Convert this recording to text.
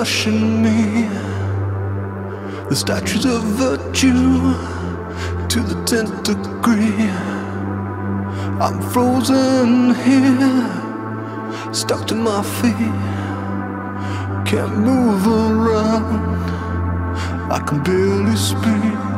crushing me. The statues of virtue to the tenth degree. I'm frozen here, stuck to my feet. Can't move around. I can barely speak.